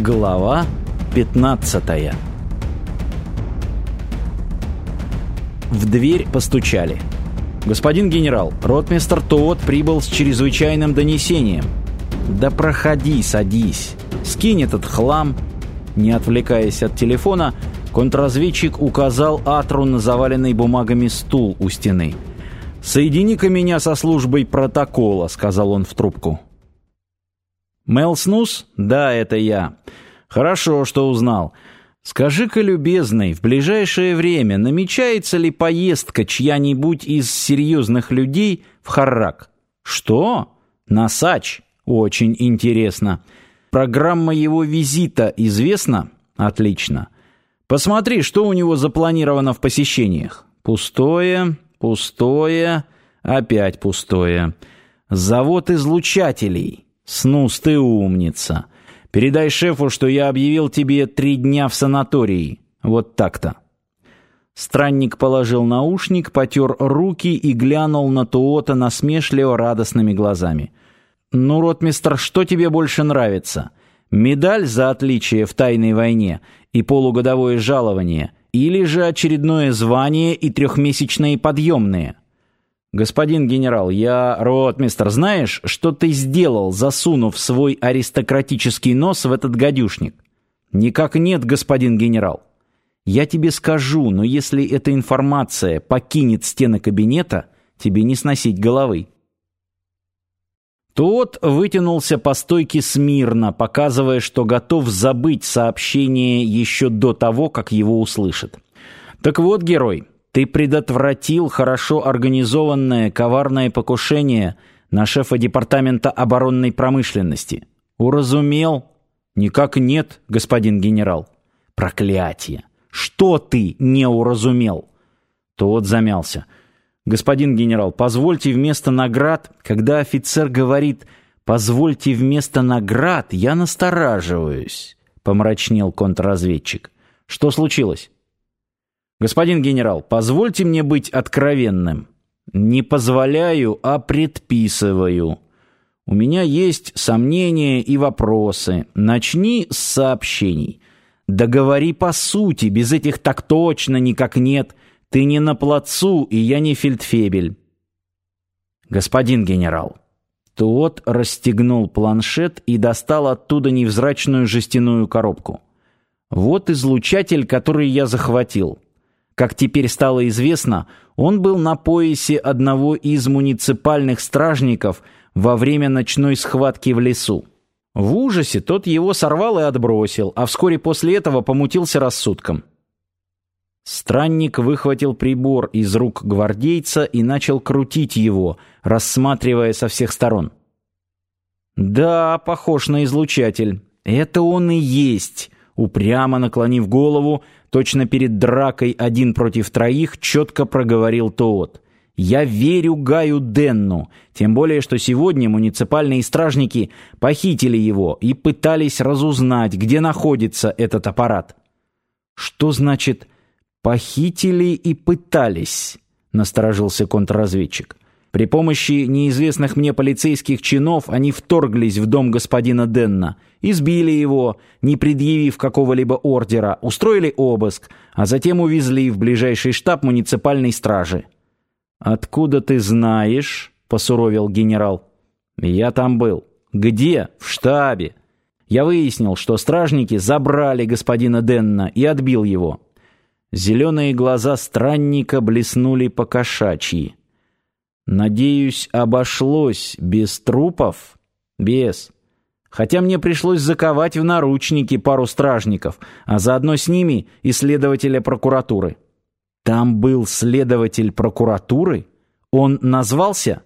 Глава 15 В дверь постучали. «Господин генерал, ротмистер Тоот прибыл с чрезвычайным донесением». «Да проходи, садись. Скинь этот хлам». Не отвлекаясь от телефона, контрразведчик указал Атру на заваленный бумагами стул у стены. «Соедини-ка меня со службой протокола», — сказал он в трубку. «Мел Снус? Да, это я. Хорошо, что узнал. Скажи-ка, любезный, в ближайшее время намечается ли поездка чья-нибудь из серьезных людей в Харрак? Что? На Сач? Очень интересно. Программа его визита известна? Отлично. Посмотри, что у него запланировано в посещениях. Пустое, пустое, опять пустое. Завод излучателей. «Снус, ты умница. Передай шефу, что я объявил тебе три дня в санатории. Вот так-то». Странник положил наушник, потер руки и глянул на Туота насмешливо радостными глазами. «Ну, ротмистр, что тебе больше нравится? Медаль за отличие в тайной войне и полугодовое жалование, или же очередное звание и трехмесячные подъемные?» «Господин генерал, я, ротмистр, знаешь, что ты сделал, засунув свой аристократический нос в этот гадюшник?» «Никак нет, господин генерал. Я тебе скажу, но если эта информация покинет стены кабинета, тебе не сносить головы». Тот вытянулся по стойке смирно, показывая, что готов забыть сообщение еще до того, как его услышат. «Так вот, герой, ты предотвратил хорошо организованное коварное покушение на шефа департамента оборонной промышленности. Уразумел? Никак нет, господин генерал. Проклятие! Что ты не уразумел? Тот замялся. Господин генерал, позвольте вместо наград, когда офицер говорит «позвольте вместо наград», я настораживаюсь, помрачнел контрразведчик. Что случилось? «Господин генерал, позвольте мне быть откровенным. Не позволяю, а предписываю. У меня есть сомнения и вопросы. Начни с сообщений. Договори по сути, без этих так точно никак нет. Ты не на плацу, и я не фельдфебель». «Господин генерал». Тот расстегнул планшет и достал оттуда невзрачную жестяную коробку. «Вот излучатель, который я захватил». Как теперь стало известно, он был на поясе одного из муниципальных стражников во время ночной схватки в лесу. В ужасе тот его сорвал и отбросил, а вскоре после этого помутился рассудком. Странник выхватил прибор из рук гвардейца и начал крутить его, рассматривая со всех сторон. «Да, похож на излучатель. Это он и есть», упрямо наклонив голову, точно перед дракой один против троих, четко проговорил Тоот. «Я верю Гаю Денну, тем более, что сегодня муниципальные стражники похитили его и пытались разузнать, где находится этот аппарат». «Что значит «похитили и пытались»?» — насторожился контрразведчик. При помощи неизвестных мне полицейских чинов они вторглись в дом господина Денна, избили его, не предъявив какого-либо ордера, устроили обыск, а затем увезли в ближайший штаб муниципальной стражи. «Откуда ты знаешь?» — посуровил генерал. «Я там был». «Где?» «В штабе». Я выяснил, что стражники забрали господина Денна и отбил его. Зеленые глаза странника блеснули по-кошачьи. Надеюсь, обошлось без трупов? Без. Хотя мне пришлось заковать в наручники пару стражников, а заодно с ними и следователя прокуратуры. Там был следователь прокуратуры? Он назвался?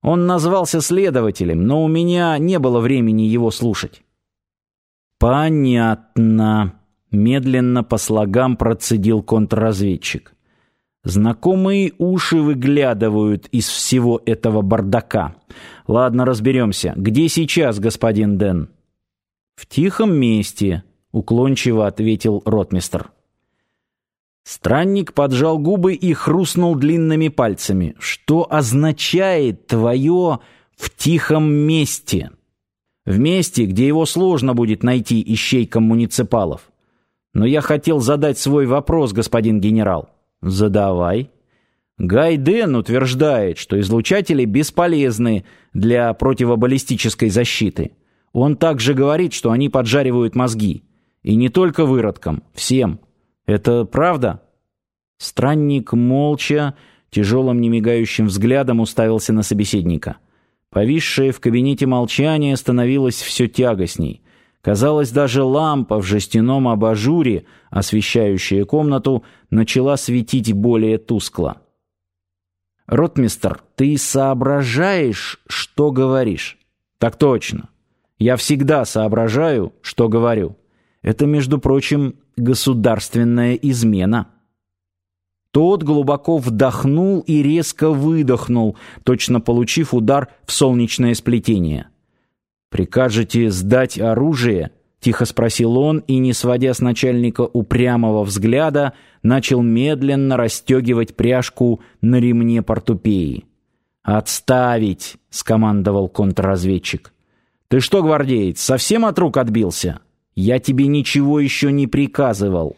Он назвался следователем, но у меня не было времени его слушать. Понятно. Медленно по слогам процедил контрразведчик. Знакомые уши выглядывают из всего этого бардака. Ладно, разберемся. Где сейчас господин Дэн? В тихом месте, уклончиво ответил ротмистр. Странник поджал губы и хрустнул длинными пальцами. Что означает твое «в тихом месте»? В месте, где его сложно будет найти ищейкам муниципалов. Но я хотел задать свой вопрос, господин генерал. Задавай. Гайден утверждает, что излучатели бесполезны для противобаллистической защиты. Он также говорит, что они поджаривают мозги. И не только выродкам, всем. Это правда? Странник молча, тяжелым немигающим взглядом уставился на собеседника. Повисшее в кабинете молчание становилось все тягостней. Казалось, даже лампа в жестяном абажуре, освещающая комнату, начала светить более тускло. «Ротмистер, ты соображаешь, что говоришь?» «Так точно. Я всегда соображаю, что говорю. Это, между прочим, государственная измена». Тот глубоко вдохнул и резко выдохнул, точно получив удар в солнечное сплетение. «Прикажете сдать оружие?» — тихо спросил он и, не сводя с начальника упрямого взгляда, начал медленно расстегивать пряжку на ремне портупеи. «Отставить!» — скомандовал контрразведчик. «Ты что, гвардеец, совсем от рук отбился? Я тебе ничего еще не приказывал».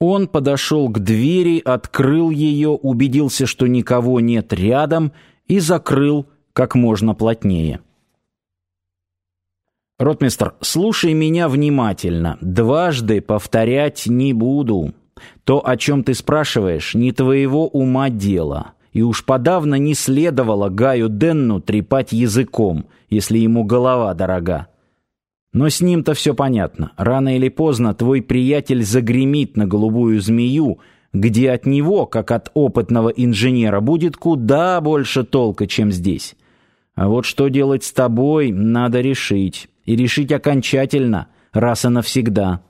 Он подошел к двери, открыл ее, убедился, что никого нет рядом, и закрыл как можно плотнее. «Ротмистр, слушай меня внимательно. Дважды повторять не буду. То, о чем ты спрашиваешь, не твоего ума дело. И уж подавно не следовало Гаю Денну трепать языком, если ему голова дорога. Но с ним-то все понятно. Рано или поздно твой приятель загремит на голубую змею, где от него, как от опытного инженера, будет куда больше толка, чем здесь. А вот что делать с тобой, надо решить. И решить окончательно, раз и навсегда.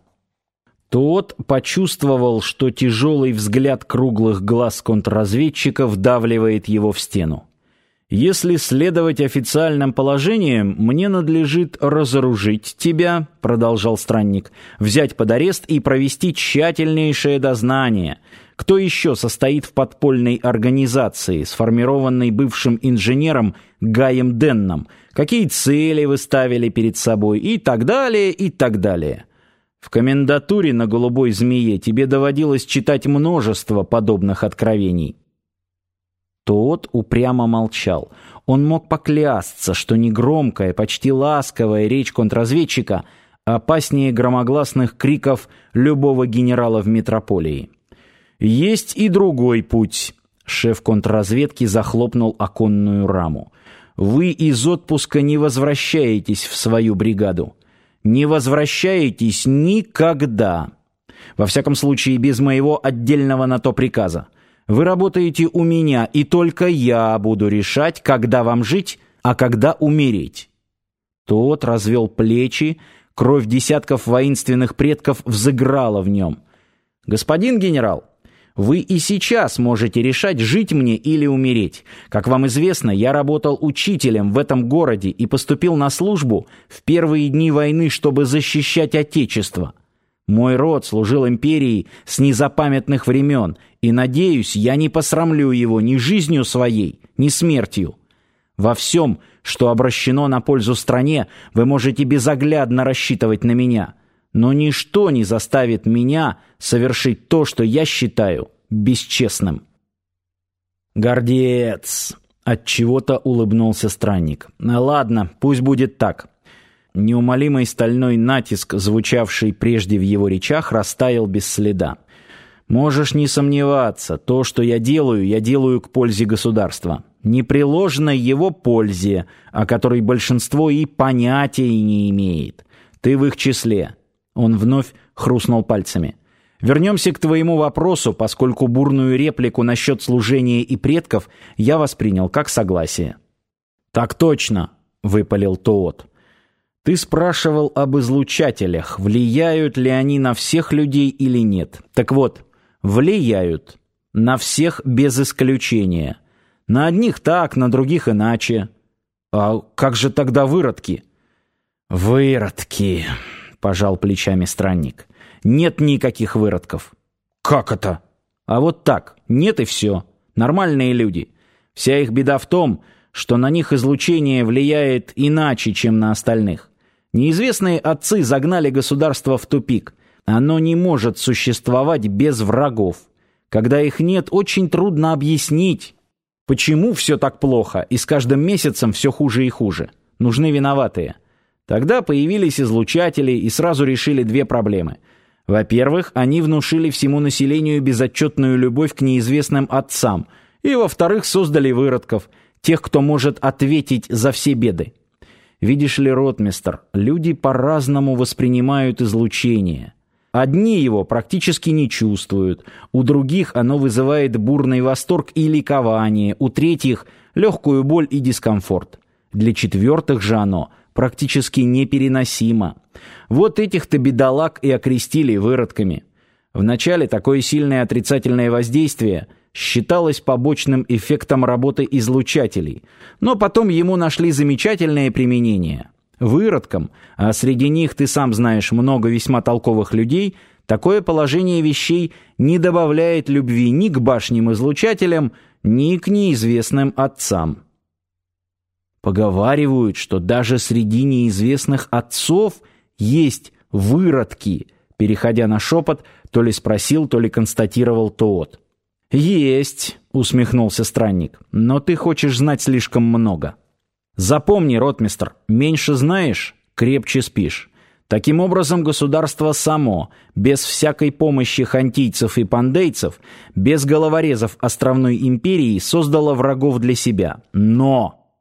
Тот почувствовал, что тяжелый взгляд круглых глаз контрразведчика вдавливает его в стену. Если следовать официальным положениям, мне надлежит разоружить тебя, продолжал странник, взять под арест и провести тщательнейшее дознание. Кто еще состоит в подпольной организации, сформированной бывшим инженером Гаем Денном? Какие цели вы ставили перед собой и так далее, и так далее. В комендатуре на голубой змее тебе доводилось читать множество подобных откровений. Тот упрямо молчал. Он мог поклясться, что негромкая, почти ласковая речь контрразведчика опаснее громогласных криков любого генерала в метрополии. «Есть и другой путь», — шеф контрразведки захлопнул оконную раму. «Вы из отпуска не возвращаетесь в свою бригаду. Не возвращаетесь никогда. Во всяком случае, без моего отдельного на то приказа. Вы работаете у меня, и только я буду решать, когда вам жить, а когда умереть». Тот развел плечи, кровь десятков воинственных предков взыграла в нем. «Господин генерал, вы и сейчас можете решать, жить мне или умереть. Как вам известно, я работал учителем в этом городе и поступил на службу в первые дни войны, чтобы защищать Отечество. Мой род служил империи с незапамятных времен, и, надеюсь, я не посрамлю его ни жизнью своей, ни смертью. Во всем, что обращено на пользу стране, вы можете безоглядно рассчитывать на меня, но ничто не заставит меня совершить то, что я считаю бесчестным. Гордец! От чего-то улыбнулся странник. Ладно, пусть будет так. Неумолимый стальной натиск, звучавший прежде в его речах, растаял без следа. «Можешь не сомневаться, то, что я делаю, я делаю к пользе государства. Непреложной его пользе, о которой большинство и понятия не имеет. Ты в их числе». Он вновь хрустнул пальцами. «Вернемся к твоему вопросу, поскольку бурную реплику насчет служения и предков я воспринял как согласие». «Так точно», — выпалил Тоот. Ты спрашивал об излучателях, влияют ли они на всех людей или нет. Так вот, влияют. На всех без исключения. На одних так, на других иначе. А как же тогда выродки? Выродки, пожал плечами странник. Нет никаких выродков. Как это? А вот так, нет и все. Нормальные люди. Вся их беда в том, что на них излучение влияет иначе, чем на остальных. Неизвестные отцы загнали государство в тупик. Оно не может существовать без врагов. Когда их нет, очень трудно объяснить, почему все так плохо, и с каждым месяцем все хуже и хуже. Нужны виноватые. Тогда появились излучатели и сразу решили две проблемы. Во-первых, они внушили всему населению безотчетную любовь к неизвестным отцам, и, во-вторых, создали выродков, тех, кто может ответить за все беды. Видишь ли, ротмистер, люди по-разному воспринимают излучение. Одни его практически не чувствуют, у других оно вызывает бурный восторг и ликование, у третьих – легкую боль и дискомфорт. Для четвертых же оно практически непереносимо. Вот этих-то бедолаг и окрестили выродками. Вначале такое сильное отрицательное воздействие – считалось побочным эффектом работы излучателей, но потом ему нашли замечательное применение. Выродкам, а среди них, ты сам знаешь, много весьма толковых людей, такое положение вещей не добавляет любви ни к башним излучателям, ни к неизвестным отцам. Поговаривают, что даже среди неизвестных отцов есть выродки, переходя на шепот, то ли спросил, то ли констатировал тот. «Есть», — усмехнулся странник, — «но ты хочешь знать слишком много». «Запомни, ротмистр, меньше знаешь, крепче спишь». Таким образом, государство само, без всякой помощи хантийцев и пандейцев, без головорезов островной империи, создало врагов для себя. Но...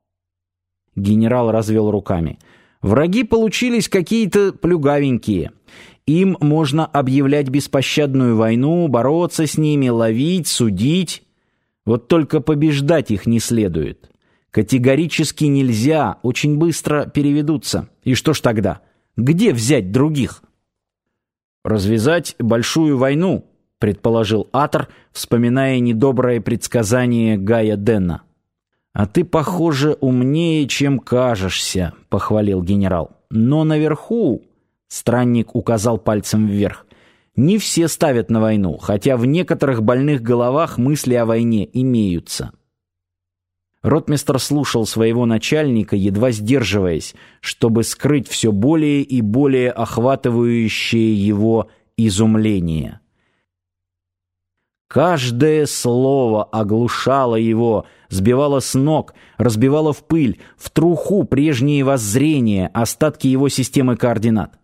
Генерал развел руками. Враги получились какие-то плюгавенькие. Им можно объявлять беспощадную войну, бороться с ними, ловить, судить. Вот только побеждать их не следует. Категорически нельзя, очень быстро переведутся. И что ж тогда? Где взять других? Развязать большую войну, предположил Атор, вспоминая недоброе предсказание Гая Денна. «А ты, похоже, умнее, чем кажешься», — похвалил генерал. «Но наверху Странник указал пальцем вверх. Не все ставят на войну, хотя в некоторых больных головах мысли о войне имеются. Ротмистр слушал своего начальника, едва сдерживаясь, чтобы скрыть все более и более охватывающее его изумление. Каждое слово оглушало его, сбивало с ног, разбивало в пыль, в труху прежние воззрения, остатки его системы координат.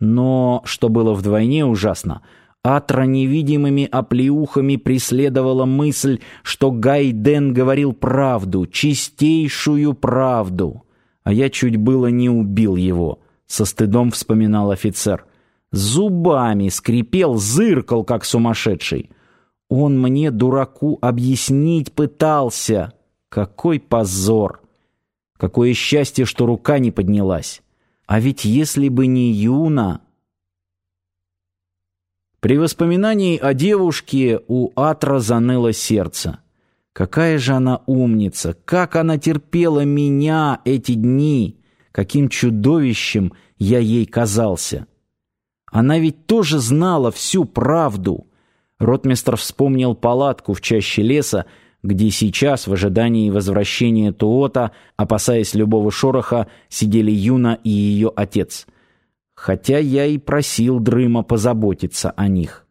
Но, что было вдвойне ужасно, Атра невидимыми оплеухами преследовала мысль, что Гайден говорил правду, чистейшую правду. А я чуть было не убил его, со стыдом вспоминал офицер. Зубами скрипел, зыркал, как сумасшедший. Он мне, дураку, объяснить пытался. Какой позор! Какое счастье, что рука не поднялась. А ведь если бы не Юна... При воспоминании о девушке у Атра заныло сердце. Какая же она умница! Как она терпела меня эти дни! Каким чудовищем я ей казался! Она ведь тоже знала всю правду. Ротмистр вспомнил палатку в чаще леса, где сейчас, в ожидании возвращения Туота, опасаясь любого шороха, сидели Юна и ее отец. Хотя я и просил Дрыма позаботиться о них.